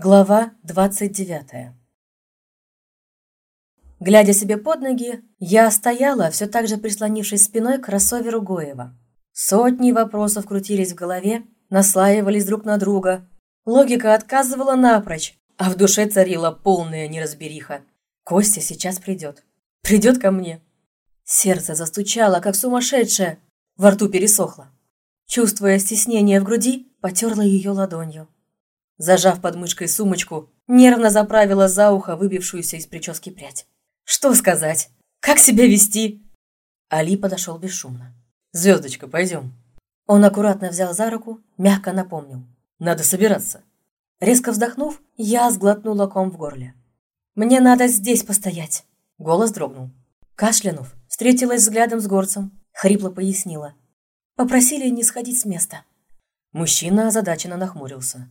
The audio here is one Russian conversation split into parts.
Глава 29 Глядя себе под ноги, я стояла, все так же прислонившись спиной к кроссоверу Гоева. Сотни вопросов крутились в голове, наслаивались друг на друга. Логика отказывала напрочь, а в душе царила полная неразбериха. Костя сейчас придет. Придет ко мне. Сердце застучало, как сумасшедшее. Во рту пересохло. Чувствуя стеснение в груди, потерла ее ладонью. Зажав под мышкой сумочку, нервно заправила за ухо выбившуюся из прически прядь. Что сказать? Как себя вести? Али подошел бесшумно. «Звездочка, пойдем». Он аккуратно взял за руку, мягко напомнил. «Надо собираться». Резко вздохнув, я сглотнула ком в горле. «Мне надо здесь постоять». Голос дрогнул. Кашлянув, встретилась взглядом с горцем, хрипло пояснила. Попросили не сходить с места. Мужчина озадаченно нахмурился.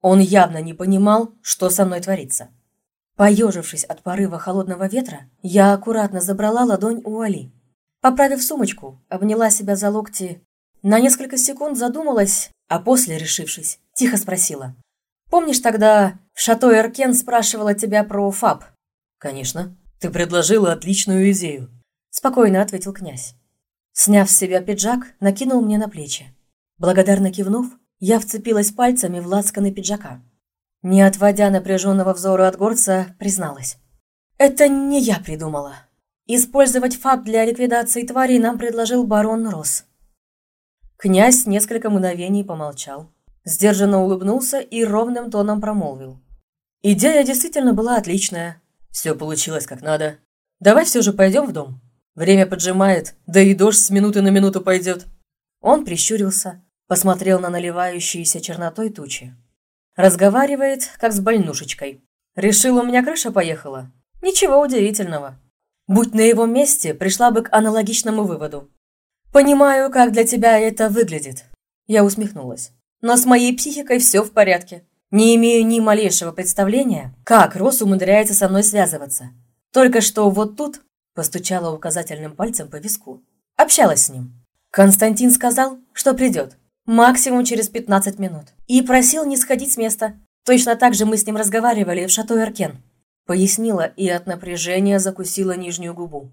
Он явно не понимал, что со мной творится. Поежившись от порыва холодного ветра, я аккуратно забрала ладонь у Али. Поправив сумочку, обняла себя за локти, на несколько секунд задумалась, а после, решившись, тихо спросила. «Помнишь тогда шато Эркен спрашивала тебя про ФАП?» «Конечно. Ты предложила отличную идею», – спокойно ответил князь. Сняв с себя пиджак, накинул мне на плечи. Благодарно кивнув, я вцепилась пальцами в лацканы пиджака. Не отводя напряженного взора от горца, призналась. «Это не я придумала. Использовать ФАП для ликвидации тварей нам предложил барон Росс». Князь несколько мгновений помолчал, сдержанно улыбнулся и ровным тоном промолвил. «Идея действительно была отличная. Все получилось как надо. Давай все же пойдем в дом. Время поджимает, да и дождь с минуты на минуту пойдет». Он прищурился, Посмотрел на наливающиеся чернотой тучи. Разговаривает, как с больнушечкой. Решил, у меня крыша поехала? Ничего удивительного. Будь на его месте, пришла бы к аналогичному выводу. «Понимаю, как для тебя это выглядит». Я усмехнулась. «Но с моей психикой все в порядке. Не имею ни малейшего представления, как Рос умудряется со мной связываться. Только что вот тут...» Постучала указательным пальцем по виску. Общалась с ним. Константин сказал, что придет максимум через 15 минут. И просил не сходить с места. Точно так же мы с ним разговаривали в шато Эркен. Пояснила и от напряжения закусила нижнюю губу.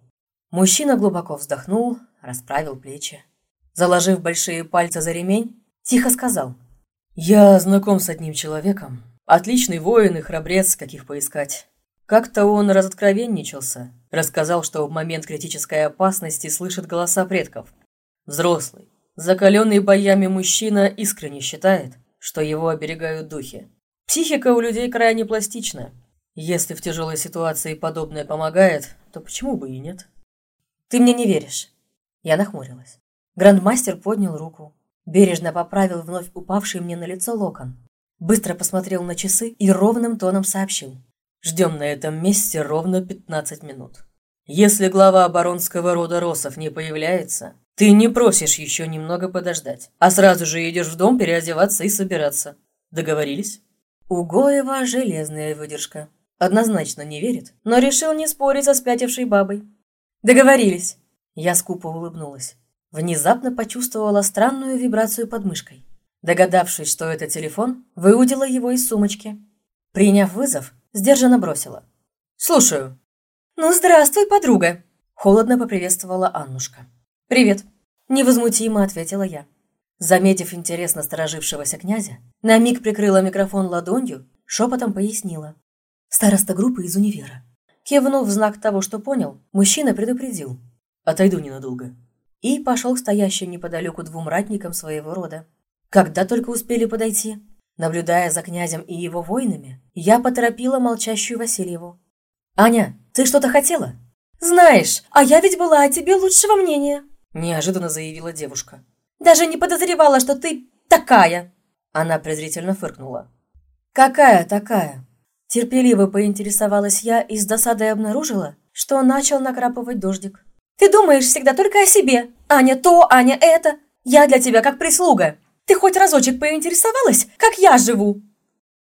Мужчина глубоко вздохнул, расправил плечи. Заложив большие пальцы за ремень, тихо сказал. «Я знаком с одним человеком. Отличный воин и храбрец, каких поискать. Как-то он разоткровенничался, рассказал, что в момент критической опасности слышит голоса предков. Взрослый, Закаленный боями мужчина искренне считает, что его оберегают духи. Психика у людей крайне пластична. Если в тяжелой ситуации подобное помогает, то почему бы и нет? Ты мне не веришь. Я нахмурилась. Грандмастер поднял руку, бережно поправил вновь упавший мне на лицо локон. Быстро посмотрел на часы и ровным тоном сообщил. Ждем на этом месте ровно 15 минут. Если глава оборонского рода Росов не появляется, ты не просишь еще немного подождать, а сразу же идешь в дом переодеваться и собираться. Договорились? У Гоева железная выдержка. Однозначно не верит, но решил не спорить со спятившей бабой. Договорились. Я скупо улыбнулась. Внезапно почувствовала странную вибрацию под мышкой. Догадавшись, что это телефон, выудила его из сумочки. Приняв вызов, сдержанно бросила. «Слушаю». «Ну, здравствуй, подруга!» Холодно поприветствовала Аннушка. «Привет», – невозмутимо ответила я. Заметив интерес насторожившегося князя, на миг прикрыла микрофон ладонью, шепотом пояснила. Староста группы из универа. Кивнув в знак того, что понял, мужчина предупредил. «Отойду ненадолго». И пошел к стоящим неподалеку двум ратникам своего рода. Когда только успели подойти, наблюдая за князем и его воинами, я поторопила молчащую Васильеву. «Аня, ты что-то хотела?» «Знаешь, а я ведь была о тебе лучшего мнения», неожиданно заявила девушка. «Даже не подозревала, что ты такая!» Она презрительно фыркнула. «Какая такая?» Терпеливо поинтересовалась я и с досадой обнаружила, что начал накрапывать дождик. «Ты думаешь всегда только о себе. Аня то, Аня это. Я для тебя как прислуга. Ты хоть разочек поинтересовалась, как я живу?»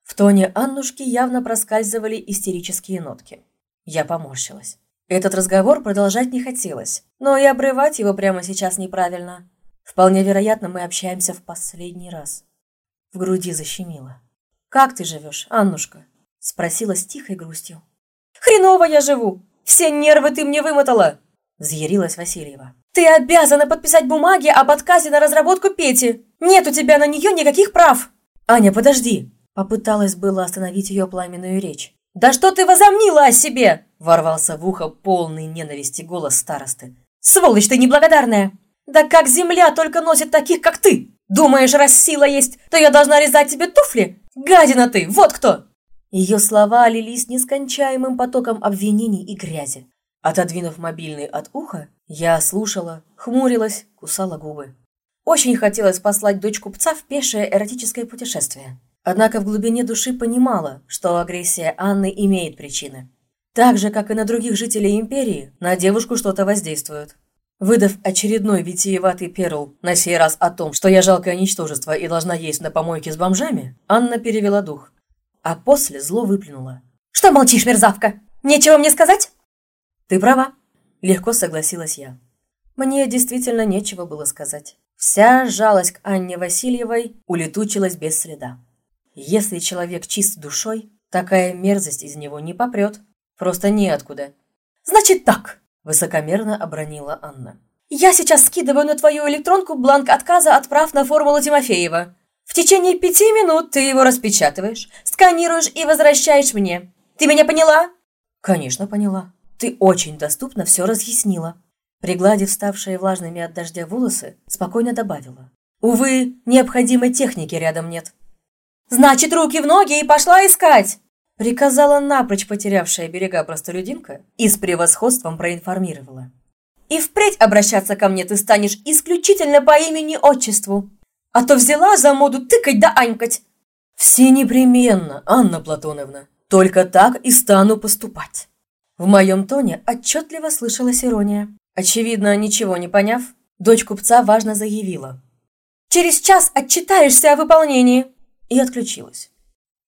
В тоне Аннушки явно проскальзывали истерические нотки. Я поморщилась. Этот разговор продолжать не хотелось, но и обрывать его прямо сейчас неправильно. Вполне вероятно, мы общаемся в последний раз. В груди защемило. «Как ты живешь, Аннушка?» – спросила с тихой грустью. «Хреново я живу! Все нервы ты мне вымотала!» – взъярилась Васильева. «Ты обязана подписать бумаги об отказе на разработку Пети! Нет у тебя на нее никаких прав!» «Аня, подожди!» – попыталась было остановить ее пламенную речь. «Да что ты возомнила о себе?» – ворвался в ухо полный ненависти голос старосты. «Сволочь ты неблагодарная! Да как земля только носит таких, как ты! Думаешь, раз сила есть, то я должна резать тебе туфли? Гадина ты, вот кто!» Ее слова лились нескончаемым потоком обвинений и грязи. Отодвинув мобильный от уха, я слушала, хмурилась, кусала губы. Очень хотелось послать дочь купца в пешее эротическое путешествие. Однако в глубине души понимала, что агрессия Анны имеет причины. Так же, как и на других жителей империи, на девушку что-то воздействует. Выдав очередной витиеватый перл, на сей раз о том, что я жалкое ничтожество и должна есть на помойке с бомжами, Анна перевела дух. А после зло выплюнула. «Что молчишь, мерзавка? Нечего мне сказать?» «Ты права», – легко согласилась я. Мне действительно нечего было сказать. Вся жалость к Анне Васильевой улетучилась без следа. Если человек чист душой, такая мерзость из него не попрет. Просто неоткуда. «Значит так!» Высокомерно обронила Анна. «Я сейчас скидываю на твою электронку бланк отказа от на формулу Тимофеева. В течение пяти минут ты его распечатываешь, сканируешь и возвращаешь мне. Ты меня поняла?» «Конечно поняла. Ты очень доступно все разъяснила». Пригладив ставшие влажными от дождя волосы, спокойно добавила. «Увы, необходимой техники рядом нет». «Значит, руки в ноги и пошла искать!» Приказала напрочь потерявшая берега простолюдинка и с превосходством проинформировала. «И впредь обращаться ко мне ты станешь исключительно по имени-отчеству, а то взяла за моду тыкать да анькать!» «Все непременно, Анна Платоновна, только так и стану поступать!» В моем тоне отчетливо слышалась ирония. Очевидно, ничего не поняв, дочь купца важно заявила. «Через час отчитаешься о выполнении!» И отключилась.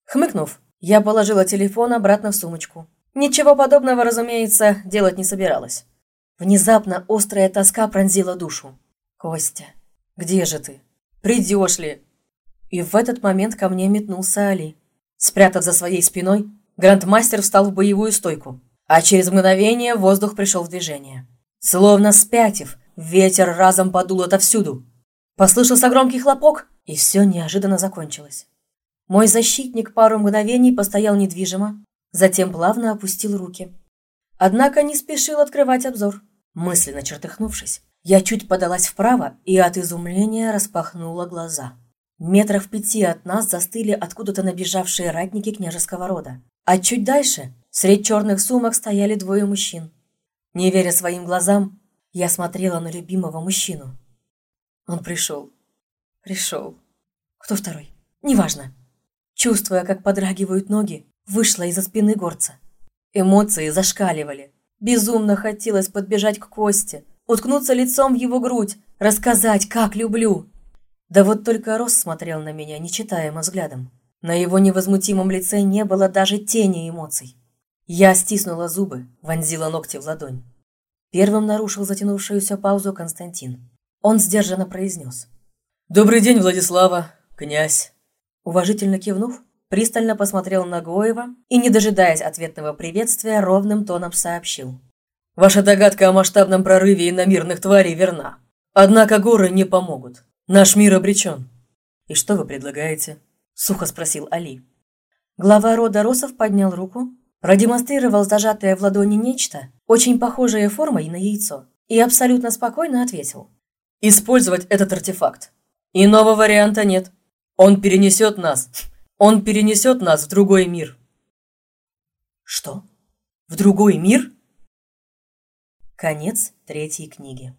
Хмыкнув, я положила телефон обратно в сумочку. Ничего подобного, разумеется, делать не собиралась. Внезапно острая тоска пронзила душу. «Костя, где же ты? Придешь ли?» И в этот момент ко мне метнулся Али. Спрятав за своей спиной, грандмастер встал в боевую стойку, а через мгновение воздух пришел в движение. Словно спятив, ветер разом подул отовсюду. Послышался громкий хлопок, и все неожиданно закончилось. Мой защитник пару мгновений постоял недвижимо, затем плавно опустил руки. Однако не спешил открывать обзор. Мысленно чертыхнувшись, я чуть подалась вправо и от изумления распахнула глаза. Метров пяти от нас застыли откуда-то набежавшие ратники княжеского рода. А чуть дальше, средь черных сумок, стояли двое мужчин. Не веря своим глазам, я смотрела на любимого мужчину. Он пришел. Пришел. Кто второй? Неважно. Чувствуя, как подрагивают ноги, вышла из-за спины горца. Эмоции зашкаливали. Безумно хотелось подбежать к Косте, уткнуться лицом в его грудь, рассказать, как люблю. Да вот только Рос смотрел на меня нечитаемо взглядом. На его невозмутимом лице не было даже тени эмоций. Я стиснула зубы, вонзила ногти в ладонь. Первым нарушил затянувшуюся паузу Константин. Он сдержанно произнес. «Добрый день, Владислава, князь!» Уважительно кивнув, пристально посмотрел на Гоева и, не дожидаясь ответного приветствия, ровным тоном сообщил. «Ваша догадка о масштабном прорыве иномирных тварей верна. Однако горы не помогут. Наш мир обречен». «И что вы предлагаете?» – сухо спросил Али. Глава рода Росов поднял руку, продемонстрировал зажатое в ладони нечто, очень похожее формой на яйцо, и абсолютно спокойно ответил. «Использовать этот артефакт. Иного варианта нет». Он перенесет нас. Он перенесет нас в другой мир. Что? В другой мир? Конец третьей книги.